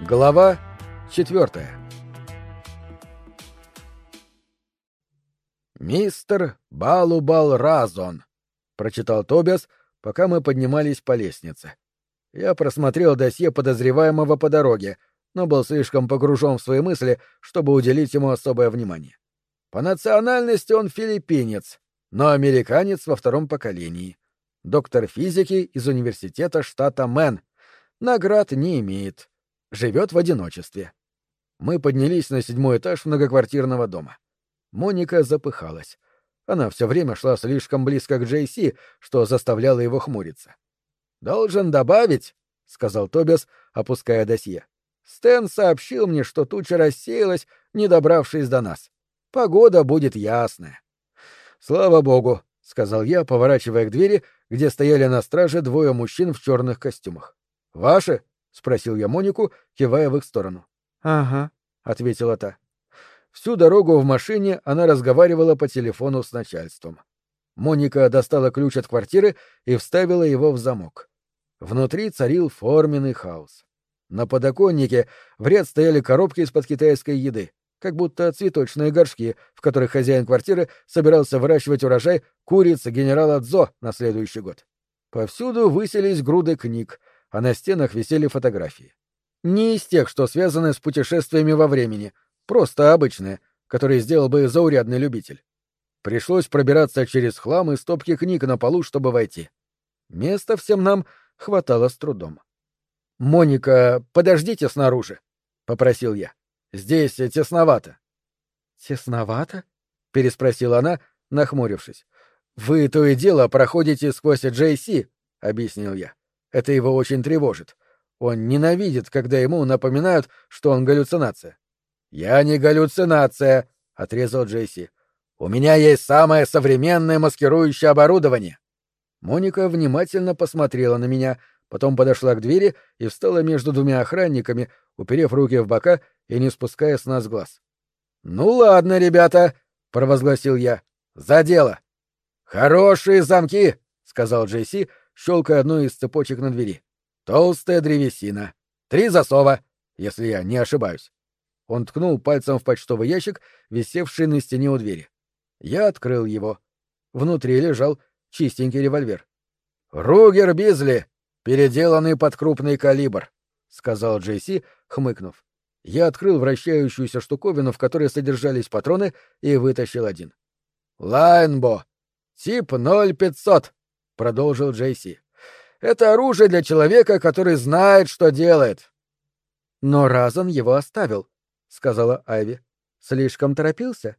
Глава четвертая. «Мистер Балубал Разон», — прочитал Тобиас, пока мы поднимались по лестнице. Я просмотрел досье подозреваемого по дороге, но был слишком погружен в свои мысли, чтобы уделить ему особое внимание. По национальности он филиппинец, но американец во втором поколении. Доктор физики из университета штата Мэн. Наград не имеет живет в одиночестве. Мы поднялись на седьмой этаж многоквартирного дома. Моника запыхалась. Она все время шла слишком близко к Джейси, что заставляло его хмуриться. «Должен добавить», — сказал Тобиас, опуская досье. «Стэн сообщил мне, что туча рассеялась, не добравшись до нас. Погода будет ясная». «Слава богу», — сказал я, поворачивая к двери, где стояли на страже двое мужчин в черных костюмах. «Ваши?» — спросил я Монику, кивая в их сторону. «Ага», — ответила та. Всю дорогу в машине она разговаривала по телефону с начальством. Моника достала ключ от квартиры и вставила его в замок. Внутри царил форменный хаос. На подоконнике в ряд стояли коробки из-под китайской еды, как будто цветочные горшки, в которых хозяин квартиры собирался выращивать урожай курицы генерала Дзо на следующий год. Повсюду высились груды книг, а на стенах висели фотографии. Не из тех, что связаны с путешествиями во времени, просто обычные, которые сделал бы заурядный любитель. Пришлось пробираться через хлам и стопки книг на полу, чтобы войти. Места всем нам хватало с трудом. «Моника, подождите снаружи», — попросил я. «Здесь тесновато». «Тесновато?» — переспросила она, нахмурившись. «Вы то и дело проходите сквозь Джейси», — объяснил я. Это его очень тревожит. Он ненавидит, когда ему напоминают, что он галлюцинация. «Я не галлюцинация», — отрезал Джейси. «У меня есть самое современное маскирующее оборудование». Моника внимательно посмотрела на меня, потом подошла к двери и встала между двумя охранниками, уперев руки в бока и не спуская с нас глаз. «Ну ладно, ребята», — провозгласил я. «За дело!» «Хорошие замки!» — сказал Джейси, щелкая одной из цепочек на двери. «Толстая древесина. Три засова, если я не ошибаюсь». Он ткнул пальцем в почтовый ящик, висевший на стене у двери. Я открыл его. Внутри лежал чистенький револьвер. «Ругер Бизли, переделанный под крупный калибр», — сказал Джейси, хмыкнув. Я открыл вращающуюся штуковину, в которой содержались патроны, и вытащил один. «Лайнбо. Тип 0500. — продолжил Джейси. «Это оружие для человека, который знает, что делает». «Но Разан его оставил», — сказала Айви. «Слишком торопился?»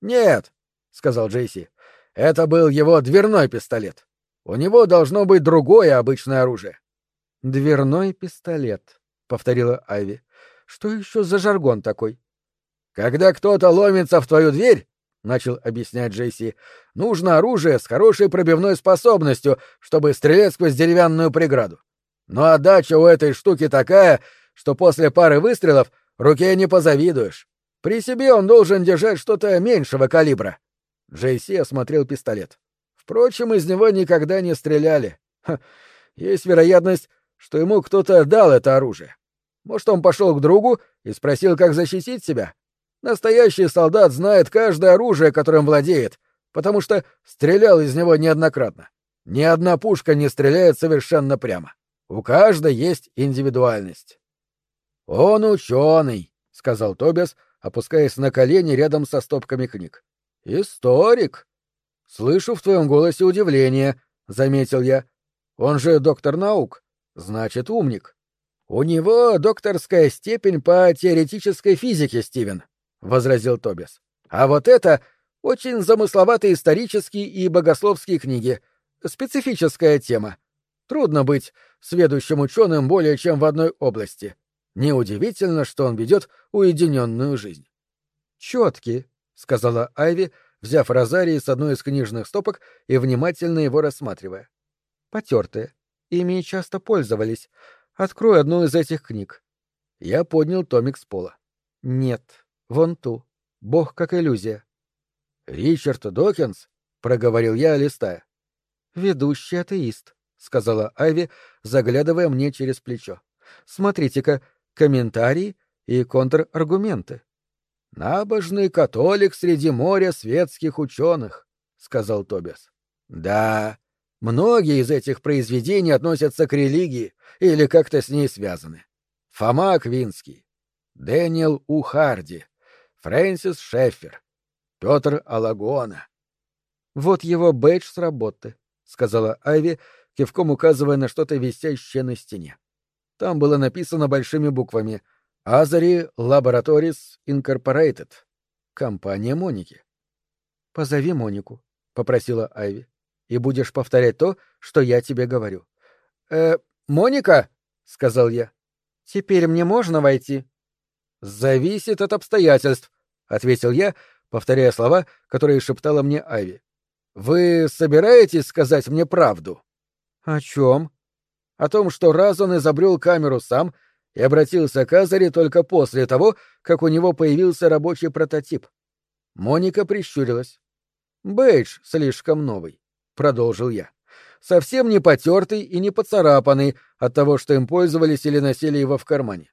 «Нет», — сказал Джейси. «Это был его дверной пистолет. У него должно быть другое обычное оружие». «Дверной пистолет», — повторила Айви. «Что еще за жаргон такой?» «Когда кто-то ломится в твою дверь, — начал объяснять Джейси, — нужно оружие с хорошей пробивной способностью, чтобы стрелять сквозь деревянную преграду. Но отдача у этой штуки такая, что после пары выстрелов руке не позавидуешь. При себе он должен держать что-то меньшего калибра. Джейси осмотрел пистолет. Впрочем, из него никогда не стреляли. Ха, есть вероятность, что ему кто-то дал это оружие. Может, он пошел к другу и спросил, как защитить себя? Настоящий солдат знает каждое оружие, которым владеет, потому что стрелял из него неоднократно. Ни одна пушка не стреляет совершенно прямо. У каждой есть индивидуальность. «Он ученый», — сказал Тобиас, опускаясь на колени рядом со стопками книг. «Историк». «Слышу в твоем голосе удивление», — заметил я. «Он же доктор наук, значит, умник». «У него докторская степень по теоретической физике, Стивен», — возразил Тобис. «А вот это очень замысловатые исторические и богословские книги. Специфическая тема. Трудно быть сведущим ученым более чем в одной области. Неудивительно, что он ведет уединенную жизнь». «Четкий», — сказала Айви, взяв розарий с одной из книжных стопок и внимательно его рассматривая. «Потертые. Ими часто пользовались. Открой одну из этих книг». Я поднял томик с пола. «Нет, Вон ту. Бог как иллюзия. Ричард Докинс, проговорил я, листая. Ведущий атеист, сказала Айви, заглядывая мне через плечо. Смотрите-ка, комментарии и контраргументы. «Набожный католик среди моря светских ученых», — сказал Тобиас. «Да, многие из этих произведений относятся к религии или как-то с ней связаны. Фома Аквинский, Дэниел У. Харди, Фрэнсис Шеффер, Петр Алагона». «Вот его бэдж с работы», — сказала Айви, кивком указывая на что-то висящее на стене. Там было написано большими буквами «Азари Laboratories Incorporated». Компания Моники. «Позови Монику», — попросила Айви, — «и будешь повторять то, что я тебе говорю». «Э, Моника?» — сказал я. «Теперь мне можно войти?» «Зависит от обстоятельств», — ответил я, повторяя слова, которые шептала мне Айви. «Вы собираетесь сказать мне правду?» «О чем?» о том, что раз он изобрел камеру сам и обратился к Азаре только после того, как у него появился рабочий прототип. Моника прищурилась. «Бейдж слишком новый», — продолжил я. «Совсем не потертый и не поцарапанный от того, что им пользовались или носили его в кармане.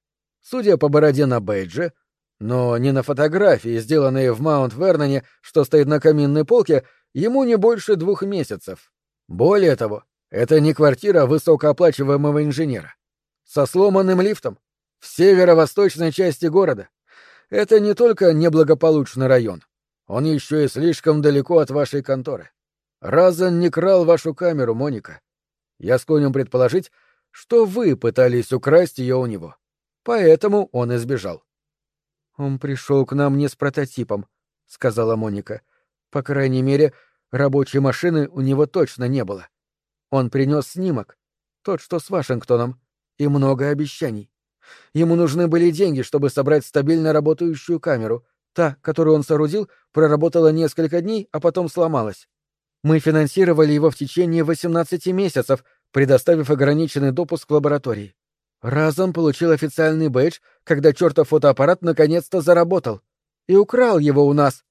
Судя по бороде на бейдже, но не на фотографии, сделанной в Маунт-Верноне, что стоит на каминной полке, ему не больше двух месяцев. Более того, это не квартира высокооплачиваемого инженера. Со сломанным лифтом. В северо-восточной части города. Это не только неблагополучный район. Он еще и слишком далеко от вашей конторы. Разан не крал вашу камеру, Моника. Я склонен предположить, что вы пытались украсть ее у него. Поэтому он избежал. Он пришел к нам не с прототипом, сказала Моника. По крайней мере, рабочей машины у него точно не было. Он принес снимок, тот, что с Вашингтоном, и много обещаний. Ему нужны были деньги, чтобы собрать стабильно работающую камеру. Та, которую он соорудил, проработала несколько дней, а потом сломалась. Мы финансировали его в течение 18 месяцев, предоставив ограниченный допуск в лаборатории. Разом получил официальный бейдж, когда чертов фотоаппарат наконец-то заработал. И украл его у нас.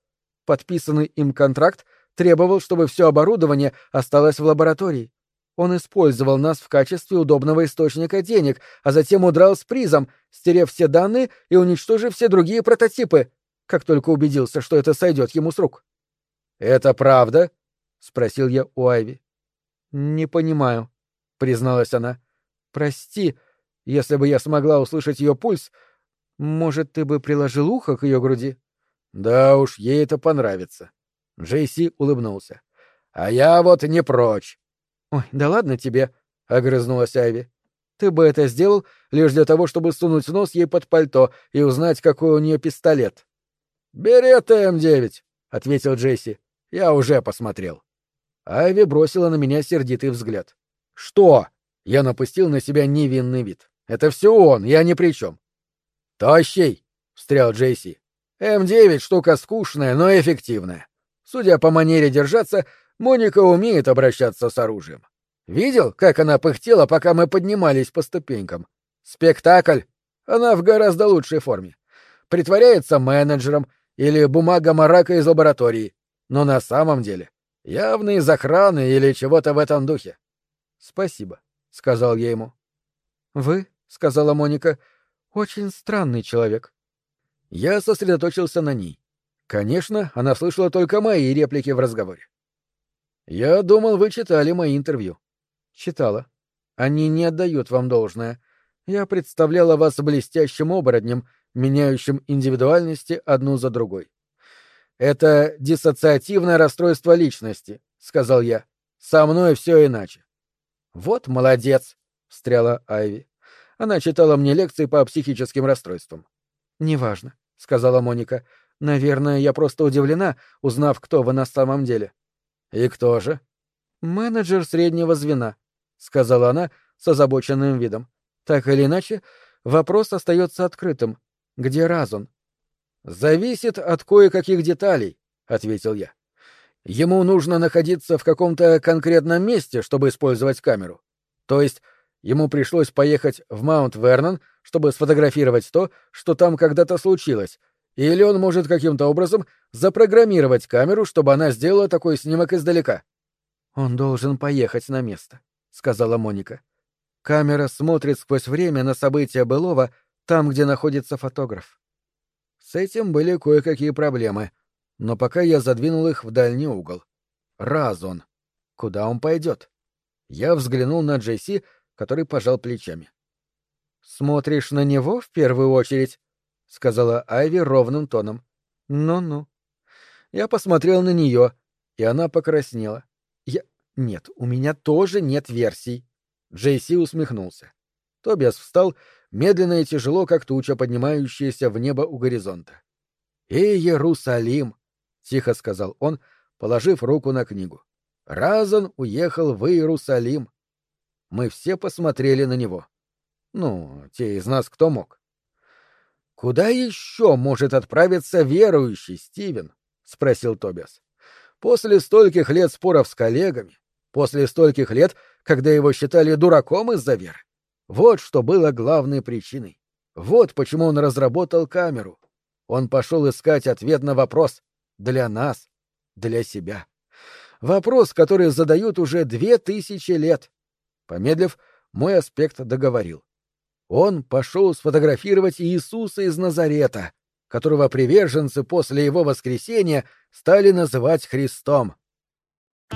Подписанный им контракт требовал, чтобы все оборудование осталось в лаборатории. Он использовал нас в качестве удобного источника денег, а затем удрал с призом, стерев все данные и уничтожив все другие прототипы, как только убедился, что это сойдет ему с рук. «Это правда?» — спросил я у Айви. «Не понимаю», — призналась она. «Прости, если бы я смогла услышать ее пульс, может, ты бы приложил ухо к ее груди?» «Да уж, ей это понравится». Джейси улыбнулся. «А я вот не прочь. «Ой, да ладно тебе», — огрызнулась Айви. «Ты бы это сделал лишь для того, чтобы сунуть нос ей под пальто и узнать, какой у нее пистолет». «Бери ТМ-9», — ответил Джесси. «Я уже посмотрел». Айви бросила на меня сердитый взгляд. «Что?» — я напустил на себя невинный вид. «Это все он, я ни при чем». «Тощий!» — встрял Джейси. «М9 — штука скучная, но эффективная. Судя по манере держаться, Моника умеет обращаться с оружием. Видел, как она пыхтела, пока мы поднимались по ступенькам? Спектакль. Она в гораздо лучшей форме. Притворяется менеджером или бумага марака из лаборатории. Но на самом деле явно из охраны или чего-то в этом духе. Спасибо, сказал я ему. Вы, сказала Моника, очень странный человек. Я сосредоточился на ней. Конечно, она слышала только мои реплики в разговоре. Я думал, вы читали мои интервью. Читала. Они не отдают вам должное. Я представляла вас блестящим оборотнем, меняющим индивидуальности одну за другой. Это диссоциативное расстройство личности, сказал я. Со мной все иначе. Вот молодец, встряла Айви. Она читала мне лекции по психическим расстройствам. Неважно, сказала Моника. Наверное, я просто удивлена, узнав, кто вы на самом деле. «И кто же?» «Менеджер среднего звена», — сказала она с озабоченным видом. «Так или иначе, вопрос остается открытым. Где Разун?» «Зависит от кое-каких деталей», — ответил я. «Ему нужно находиться в каком-то конкретном месте, чтобы использовать камеру. То есть ему пришлось поехать в Маунт-Вернон, чтобы сфотографировать то, что там когда-то случилось, или он может каким-то образом запрограммировать камеру, чтобы она сделала такой снимок издалека. Он должен поехать на место, сказала Моника. Камера смотрит сквозь время на события былого Там, где находится фотограф. С этим были кое-какие проблемы, но пока я задвинул их в дальний угол. Разон. Куда он пойдет? Я взглянул на Джейси, который пожал плечами. «Смотришь на него в первую очередь?» — сказала Айви ровным тоном. «Ну-ну». Я посмотрел на нее, и она покраснела. Я... Нет, у меня тоже нет версий. Джейси усмехнулся. Тобиас встал, медленно и тяжело, как туча, поднимающаяся в небо у горизонта. «Эй, Иерусалим!» — тихо сказал он, положив руку на книгу. Разон уехал в Иерусалим. Мы все посмотрели на него. Ну, те из нас, кто мог. «Куда еще может отправиться верующий, Стивен?» — спросил Тобиас. «После стольких лет споров с коллегами, после стольких лет, когда его считали дураком из-за веры. Вот что было главной причиной. Вот почему он разработал камеру. Он пошел искать ответ на вопрос. Для нас. Для себя. Вопрос, который задают уже две тысячи лет. Помедлив, мой аспект договорил. Он пошел сфотографировать Иисуса из Назарета, которого приверженцы после его воскресения стали называть Христом.